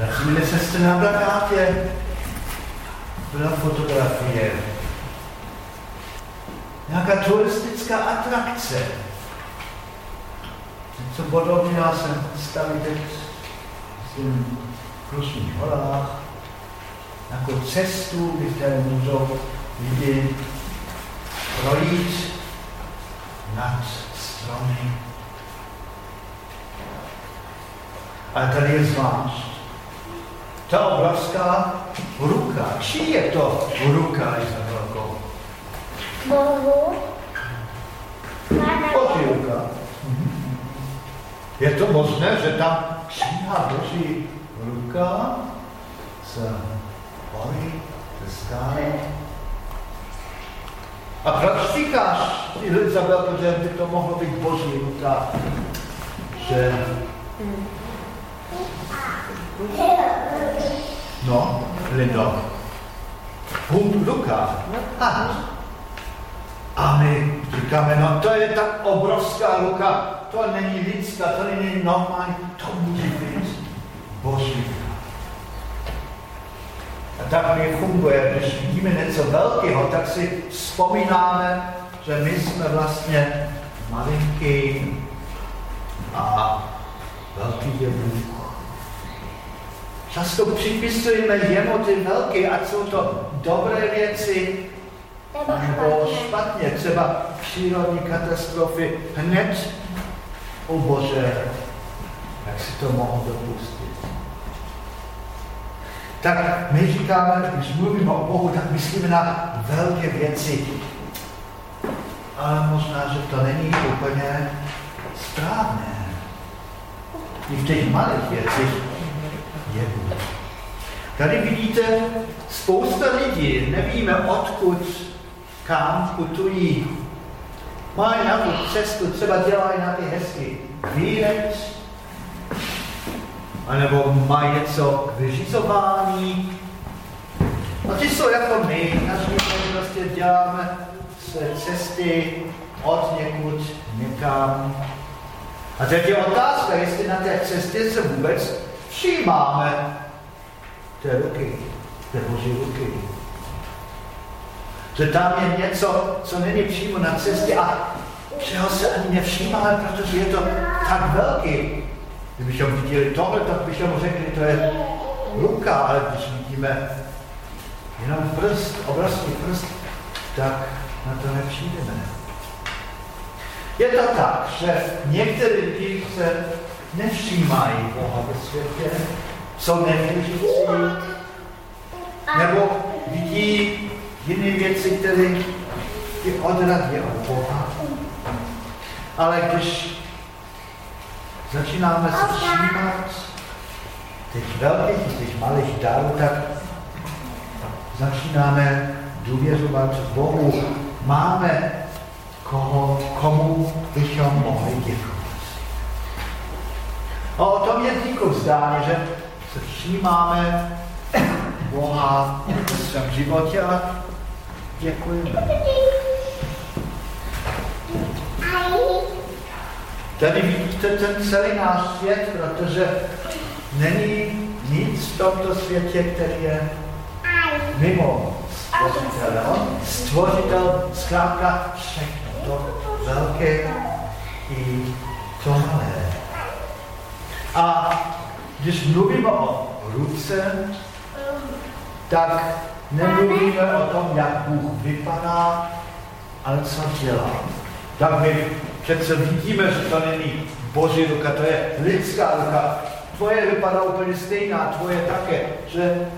Vracíme se na plakátě. Byla fotografie. Nějaká turistická atrakce. Něco podobného jsem stavil teď v Krusných horách. Jako cestu, kde můžou lidi projít nad stromy. Ale tady je zvlášť. Ta obrovská ruka. Čí je to ruka, Izabelko? Bohu. Boží ruka. Je to možné, že tam číhá Boží ruka z hory, ze skály? A proč říkáš, Izabelko, že by to mohlo být Boží ruka? Že No, Lindo. Hund Luka. A, a my říkáme, no to je tak obrovská ruka, to není lidská, to není normální, to může být Boží A tak mi funguje, když vidíme něco velkého, tak si vzpomínáme, že my jsme vlastně malinký a velký je Bůh. Často připisujeme jemu ty velké, ať jsou to dobré věci, nebo špatně, třeba přírodní katastrofy, hned, o Bože, jak si to mohl dopustit. Tak my říkáme, když mluvíme o Bohu, tak myslíme na velké věci. Ale možná, že to není úplně správné. I v těch malých věcích je Bůh. Tady vidíte spousta lidí, nevíme odkud, kam putují. Mají nějakou cestu, třeba dělají nějaký hezký výlet, anebo mají něco k vyřizování. A ty jsou jako my, každý prostě děláme se cesty od někud někam. A teď je otázka, jestli na té cestě se vůbec všímáme té ruky, té boží ruky. Že tam je něco, co není přímo na cestě a čeho se ani nevšímáme, protože je to tak velký. Kdybychom viděli tohle, tak bychom řekli, to je ruka, ale když vidíme jenom prst, obrovský prst, tak na to nepřijdeme. Je to tak, že některé lidi se nevšímají Boha ve světě, jsou nevěřící, nebo vidí jiné věci, které je odradí od Boha. Ale když začínáme se všímat těch velkých, těch malých darů, tak začínáme důvěřovat Bohu. Máme koho, komu bychom mohli děkovat. A o tom je díko vzdáně, že se všímáme Boha v svém životě a děkujeme. Tady vidíte ten celý náš svět, protože není nic v tomto světě, který je mimo stvořitele. On stvořitel zkrátka všechno, to velké i to malé. A když mluvíme o ruce, tak nemluvíme o tom, jak Bůh vypadá, ale co dělá. Tak my přece vidíme, že to není Boží ruka, to je lidská ruka. Tvoje vypadá úplně stejná, tvoje také, že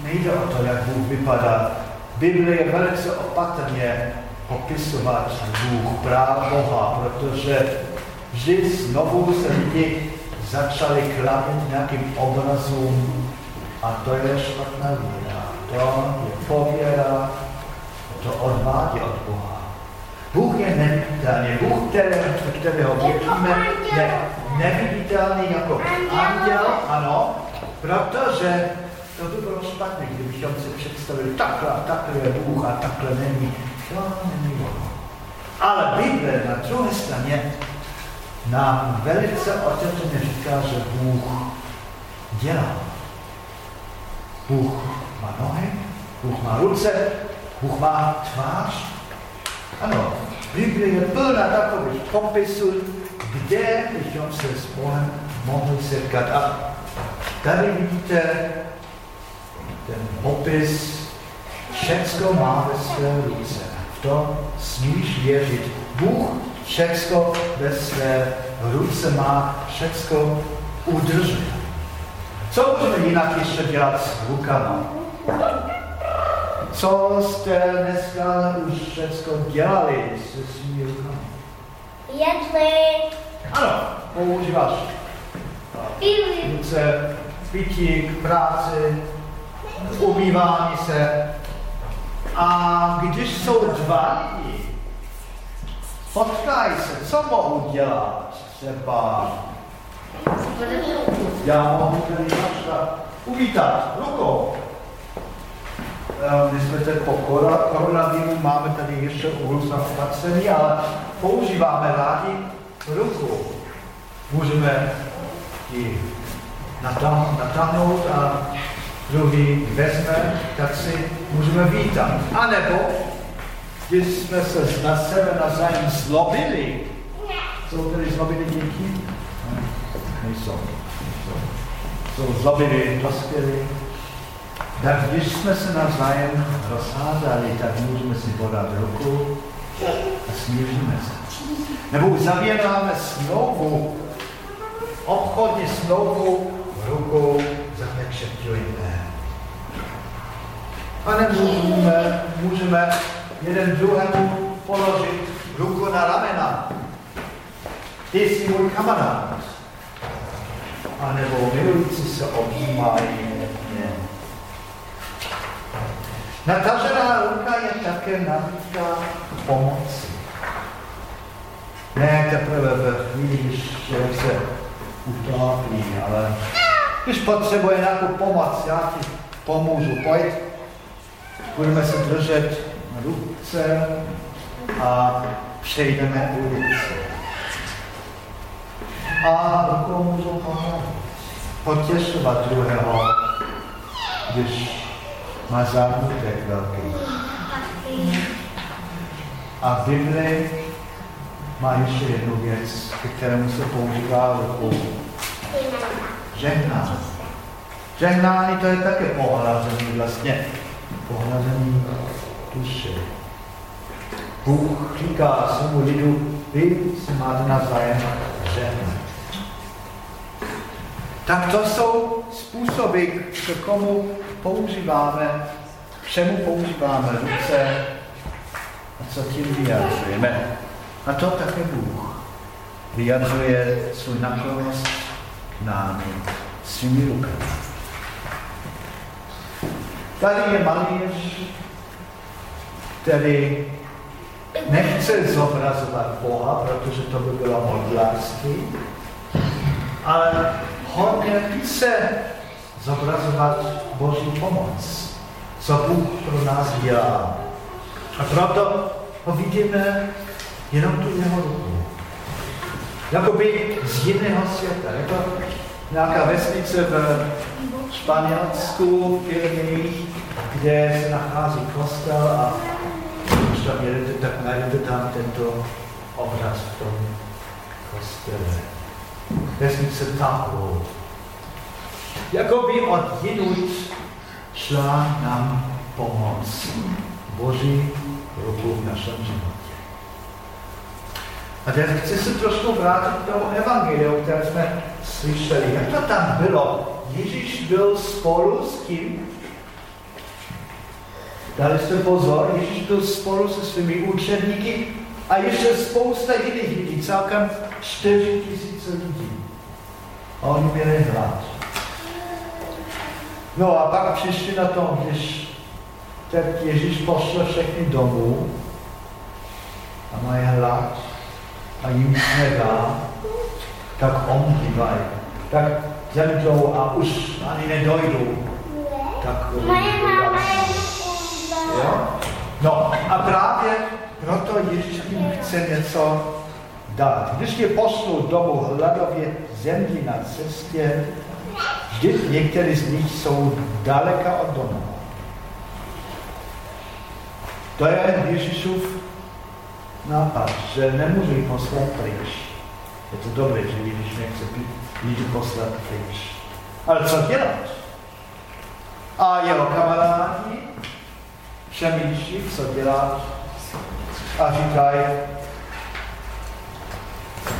nejde o to, jak Bůh vypadá. Bible je velice opatrně popisovat Bůh, práv Boha, protože vždy znovu se lidi začali kladit nějakým obrazům a to je špatná víra. To je pověra, to odvádí od Boha. Bůh je neviditelný. Bůh, které, kterého věříme, je neviditelný jako anděl, ano, protože to by bylo špatné, kdybychom si představili takhle a takhle je Bůh a takhle není. To není ono. Ale Bible na druhé straně nám velice otevřeně říká, že Bůh dělá. Bůh má nohy, Bůh má ruce, Bůh má tvář. Ano, Biblia je plná takových popisů, kde bychom se s Bohem mohli setkat. A tady vidíte ten popis, všecko má ve své ruce. V to smíš věřit. Bůh všecko ve své ruce má, všecko udržuje. Co můžeme jinak ještě dělat s rukama? Co jste dneska už všechno dělali se svými rukami? Jedli. Ano, používáš ruce, pití, k práci, umývání se. A když jsou dva lidi, potkají se, co mohou dělat? Třeba já mohu tady uvítat rukou. My jsme teď po koronaviru, máme tady ještě různá opatření, ale používáme rádi ruku. Můžeme ji natáhnout a druhý vezme, tak si můžeme vítat. A nebo, když jsme se na sebe navzájem zlobili, jsou tady zlobili děti? Nejsou. Jsou zlobili, dospěli. Tak když jsme se navzájem rozhádali, tak můžeme si podat ruku a smíříme se. Nebo uzavíráme smlouvu, obchodní smlouvu rukou zapečeťujeme. A můžeme, můžeme jeden druhému položit ruku na ramena. Ty jsi můj kamarád. A nebo milující se objímají. Natažená ruka je také nabídka pomoci. Ne teprve ve chvíli, když člověk se utápí, ale když potřebuje nějakou pomoc, já ti pomůžu, pojď. Budeme se držet ruce a přejdeme ulici. A rukou můžu. Potěšovat druhého, když má zámutek velký. A v Bibli má ještě jednu věc, ke kterému se používá rukou. Žehnání. Žehnání to je také pohlazení vlastně. Pohlazení duše. Bůh říká svému lidu, vy si máte navzájem žehnat. Tak to jsou způsoby, k komu používáme, k čemu používáme ruce a co tím vyjadřujeme. A to také Bůh vyjadřuje svůj naklonost k námi svými rukami. Tady je malíř, který nechce zobrazovat Boha, protože to by bylo modlářství, ale hodně chce zobrazovat Boží pomoc, co Bůh pro nás dělá. A proto ho vidíme jenom tu jeho ruku. Jakoby z jiného světa. Jako nějaká vesnice v Španělsku, v Pyreneích, kde se nachází kostel a tam jedete, tak najdete tam tento obraz v tom kostele. Vesnice Tahoe. Jakoby od jinut šla nám pomoc. Boží ruku v našem životě. A teď chci se trošku vrátit k tomu evangeliu, které jsme slyšeli. Jak to tam bylo? Ježíš byl spolu s kým? Dali jste pozor, Ježíš byl spolu se svými učedníky a ještě spousta jiných lidí, celkem 4 tisíce lidí. A oni měli hlad. No a pak přišli na to, když teď Ježíš pošle všechny domů a mají hlad a jim nedá, tak omdívají, tak zemřou a už ani nedojdou. Tak jo? No a právě proto Ježíš jim chce něco dát. Když je poslou domů hladově zemři na cestě, Vždyť některý z nich jsou daleka od domu. To je Ježíšův nápad, že nemůže jich poslat pryč. Je to dobré, že Ježíš nechce lidi poslat pryč. Ale co dělat? A jeho kamarádi přemýšlí, co dělat a říkají,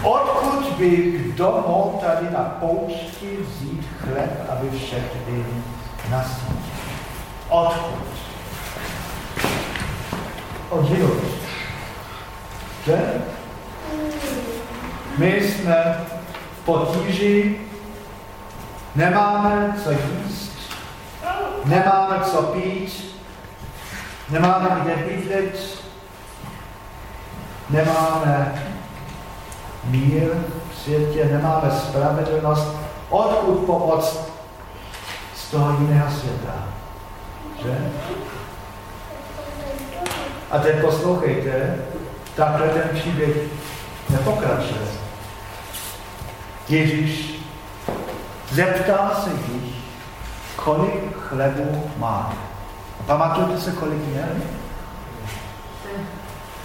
odkud by kdo mohl tady na poušti vzít chleb, aby všechny nasytil? Odkud? Od. Že? My jsme v potíži, nemáme co jíst, nemáme co pít, nemáme kde bydlet, nemáme mír v světě, nemáme spravedlnost, odkud pomoc z toho jiného světa. Že? A teď poslouchejte, takhle ten příběh nepokračuje. Ježíš zeptá se jich, kolik chlebu má. Pamatujete se, kolik měli?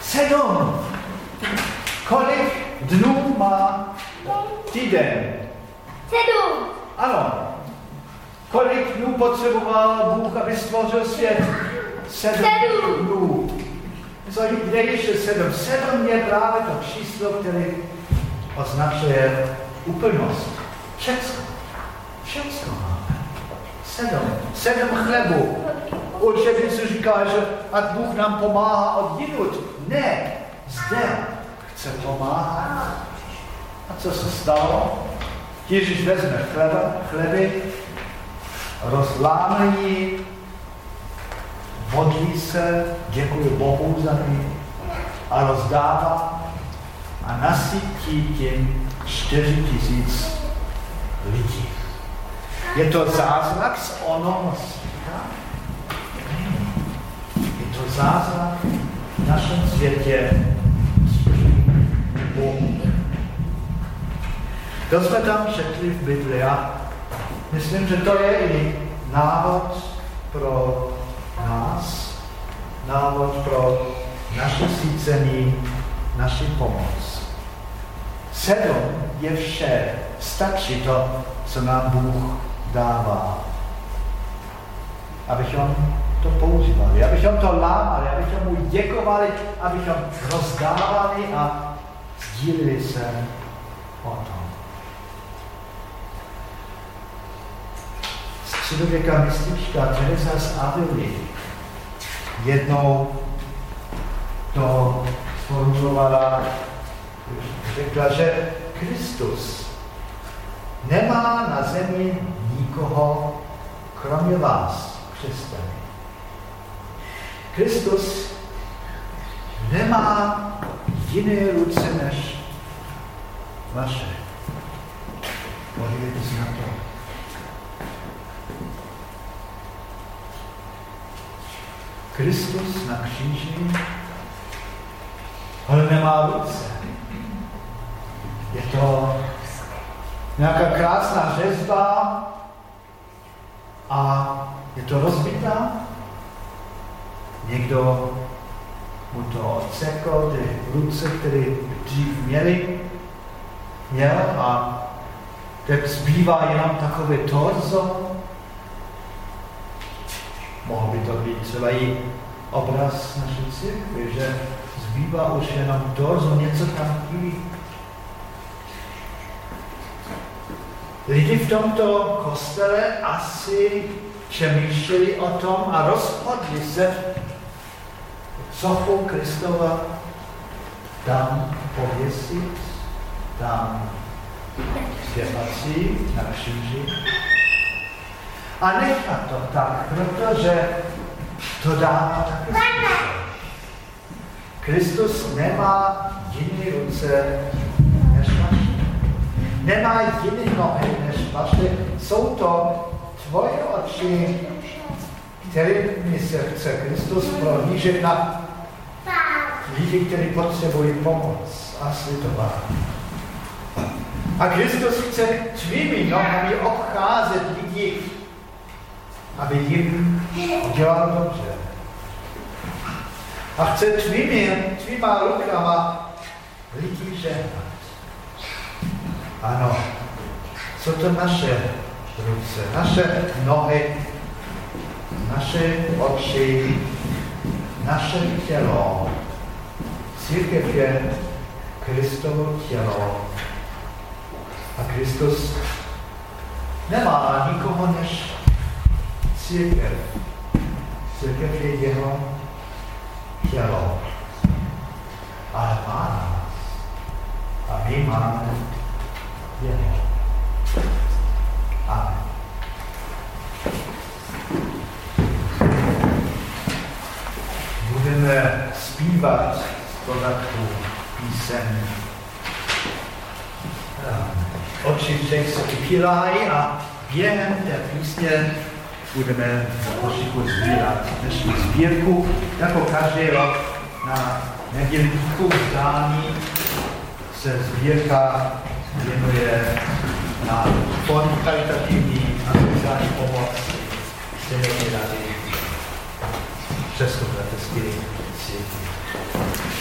Sedm. Kolik dnů má týden? Sedm. Ano. Kolik dnů potřeboval Bůh, aby stvořil svět? Sedm, sedm. dnů. Co, kde ještě sedm? Sedm je právě to číslo, které označuje úplnost. Všecko. Všecko máme. Sedm. Sedm chlebu. Učebnice říká, že ať Bůh nám pomáhá od jinut. Ne, zde chce pomáhat. A co se stalo? Ježíš vezme chleba, chleby, rozláme ji, modlí se, děkuje Bohu za ní a rozdává a nasytí tím čtyři tisíc lidí. Je to zázrak z onoho světa? To zázrak v našem světě Bohu. To jsme tam četli v Bibli a myslím, že to je i návod pro nás, návod pro naše sícení, naši pomoc. Sedm je vše, stačí to, co nám Bůh dává. Abychom to používali, abychom to lámali, abychom mu děkovali, abychom rozdávali a sdílili se o tom. Středověká mistička Teresa z Avily jednou to formulovala, řekla, že Kristus nemá na zemi nikoho, kromě vás, křesťany. Kristus nemá jiné ruce než vaše. Podívejte se na to. Kristus na kříži, ale nemá ruce. Je to nějaká krásná řezba a je to rozbitá. Někdo mu to odsekl, ty ruce, které dřív měli, měl a teď zbývá jenom takové torzo, Mohl by to být třeba i obraz naší církve, že zbývá už jenom torzo, něco tam chybí. Lidi v tomto kostele asi přemýšleli o tom a rozhodli se sochu Kristova tam pověsit, tam patří, na kříži a nechat to tak, protože to také smysl. Kristus nemá jiný ruce než vaše. Nemá jiný nohy než vaše. Jsou to tvoje oči, kterými se chce Kristus prohlížet na lidi, kteří potřebují pomoc a světování. A Kristus chce tvými nohami obcházet lidi, aby jim dělal dobře. A chce tvými, tvýma rukama lidi žehnat. Ano, jsou to naše ruce, naše nohy, naše oči, naše tělo. Církev je Kristovo tělo. A Kristus nemá nikoho než církev. Církev je jeho tělo. Ale má nás. A my máme jeho. Budeme zpívat pořadku píseň. Oči všech se upírají a během té písně budeme v košiku sbírat dnešní sbírku, jako každý rok na nedělníku vzdání se sbírka věnuje na fond karitativní a sociální pomoc seniorní rady Českobratrské církve.